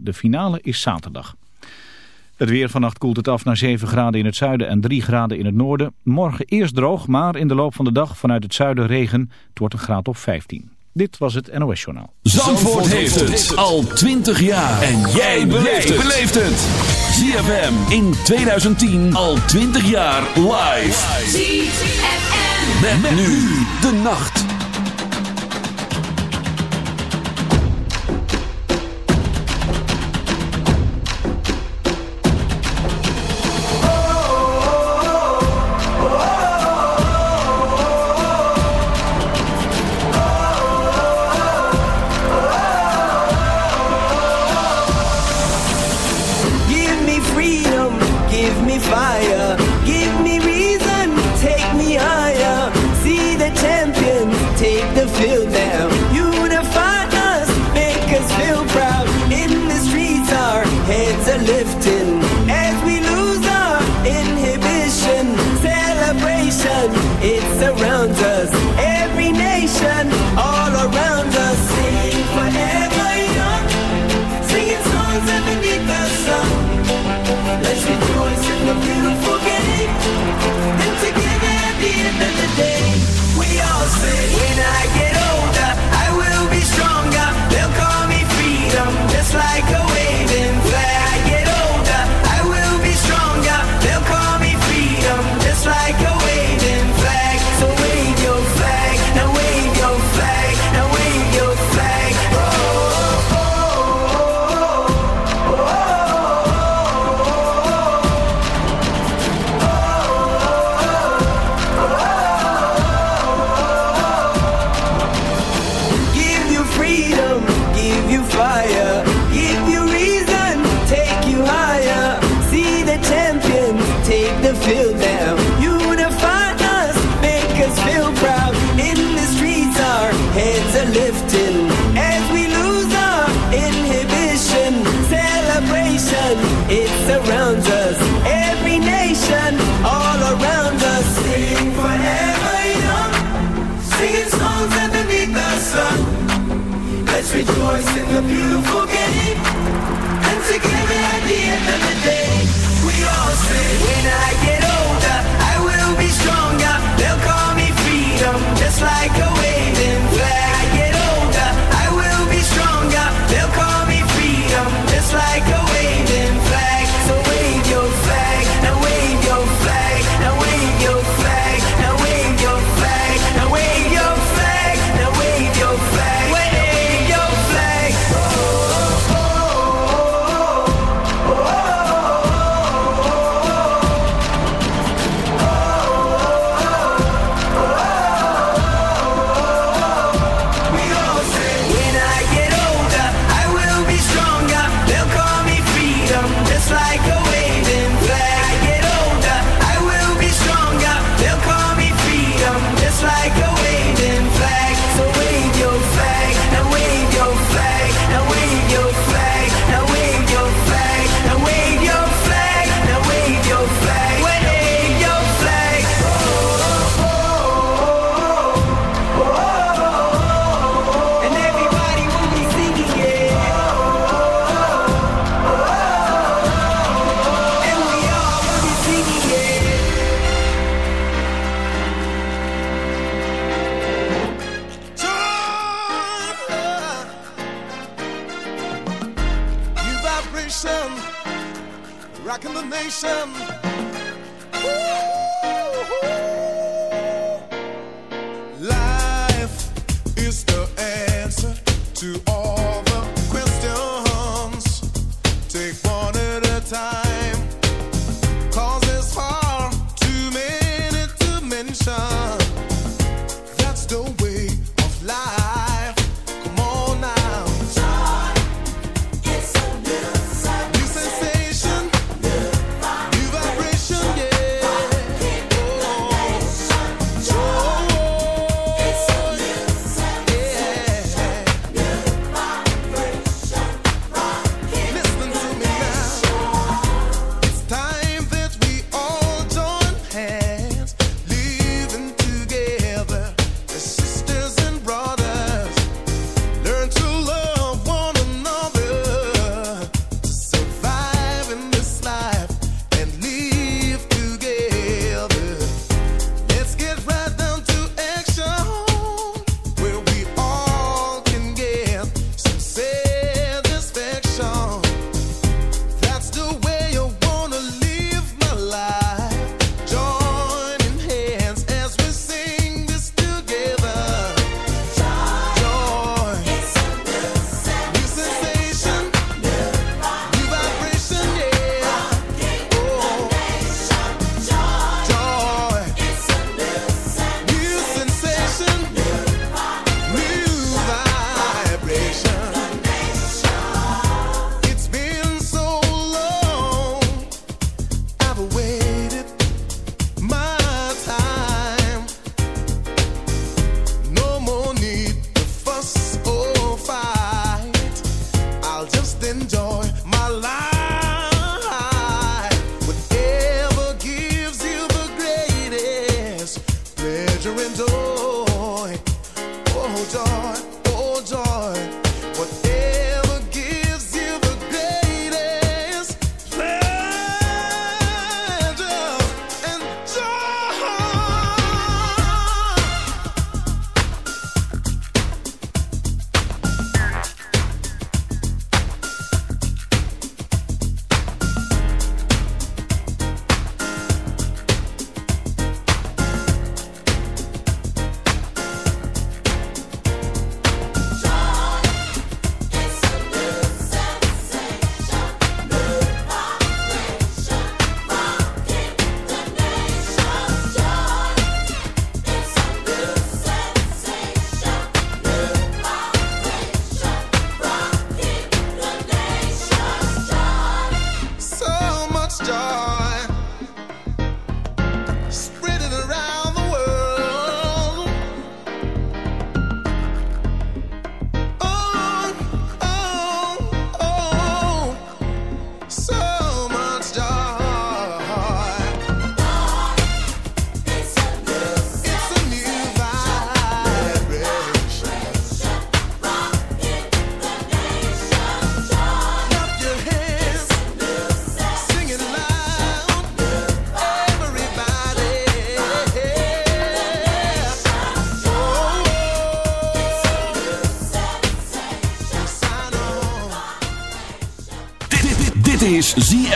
De finale is zaterdag. Het weer vannacht koelt het af naar 7 graden in het zuiden en 3 graden in het noorden. Morgen eerst droog, maar in de loop van de dag vanuit het zuiden regen. Het wordt een graad op 15. Dit was het NOS Journaal. Zandvoort, heeft het al 20 jaar. En jij beleeft het. ZFM in 2010 al 20 jaar live. ZFM. Met nu de nacht. some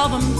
album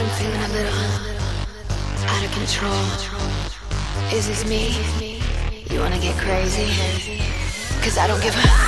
I'm feeling a little out of control. Is this me? You wanna get crazy? Cause I don't give a.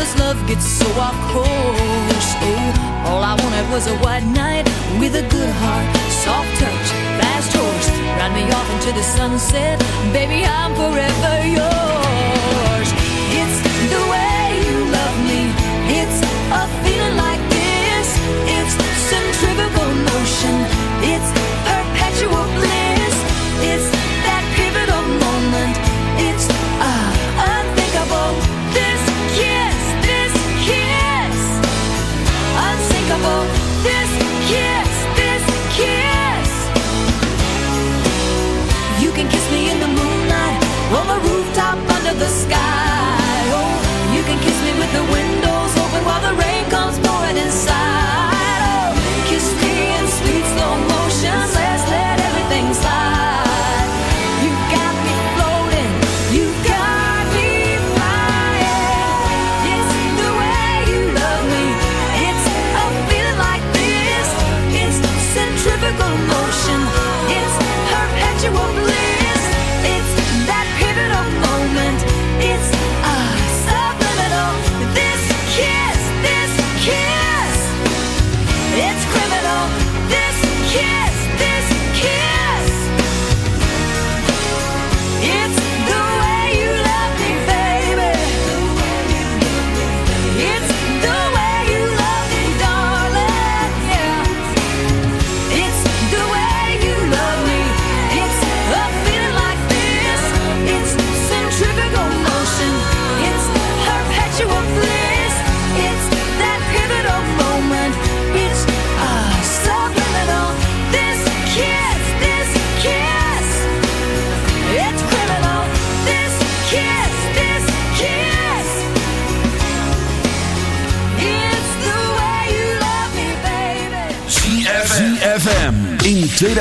this love gets so off course. Oh, all I wanted was a white knight with a good heart, soft touch, fast horse. Ride me off into the sunset, baby, I'm forever yours. It's the way you love me, it's a feeling like this. It's centrifugal motion, it's perpetual bliss.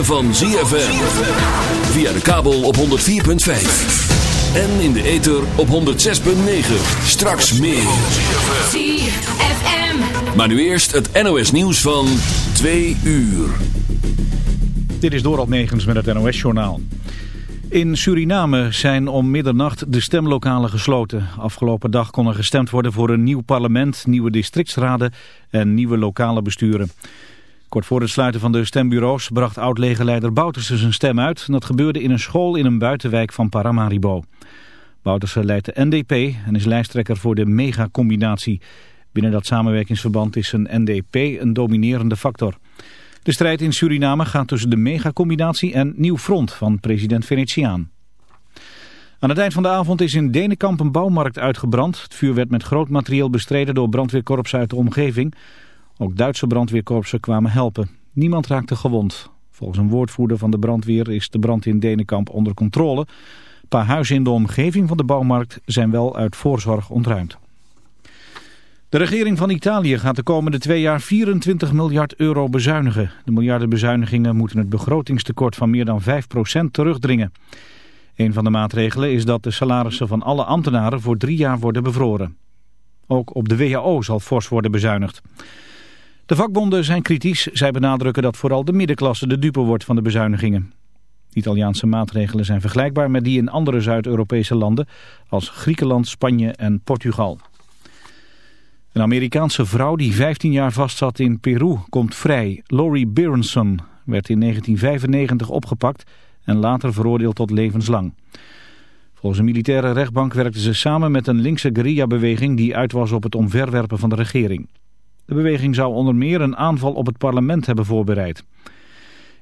Ritme van ZFM. Via de kabel op 104.5. En in de ether op 106.9. Straks meer. ZFM. Maar nu eerst het NOS nieuws van 2 uur. Dit is Dorald Negens met het NOS-journaal. In Suriname zijn om middernacht de stemlokalen gesloten. Afgelopen dag kon er gestemd worden voor een nieuw parlement, nieuwe districtsraden en nieuwe lokale besturen. Kort voor het sluiten van de stembureaus bracht oud-legerleider Bouterse zijn stem uit. Dat gebeurde in een school in een buitenwijk van Paramaribo. Bouterse leidt de NDP en is lijsttrekker voor de megacombinatie. Binnen dat samenwerkingsverband is een NDP een dominerende factor. De strijd in Suriname gaat tussen de megacombinatie en Nieuw Front van president Venetiaan. Aan het eind van de avond is in Denenkamp een bouwmarkt uitgebrand. Het vuur werd met groot materieel bestreden door brandweerkorpsen uit de omgeving. Ook Duitse brandweerkorpsen kwamen helpen. Niemand raakte gewond. Volgens een woordvoerder van de brandweer is de brand in Denenkamp onder controle. Een paar huizen in de omgeving van de bouwmarkt zijn wel uit voorzorg ontruimd. De regering van Italië gaat de komende twee jaar 24 miljard euro bezuinigen. De miljarden bezuinigingen moeten het begrotingstekort van meer dan 5% terugdringen. Een van de maatregelen is dat de salarissen van alle ambtenaren voor drie jaar worden bevroren. Ook op de WHO zal fors worden bezuinigd. De vakbonden zijn kritisch. Zij benadrukken dat vooral de middenklasse de dupe wordt van de bezuinigingen. Italiaanse maatregelen zijn vergelijkbaar met die in andere Zuid-Europese landen als Griekenland, Spanje en Portugal. Een Amerikaanse vrouw die 15 jaar vastzat in Peru komt vrij. Lori Berenson werd in 1995 opgepakt en later veroordeeld tot levenslang. Volgens een militaire rechtbank werkte ze samen met een linkse guerrilla-beweging die uit was op het omverwerpen van de regering. De beweging zou onder meer een aanval op het parlement hebben voorbereid.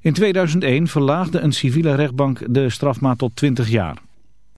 In 2001 verlaagde een civiele rechtbank de strafmaat tot 20 jaar.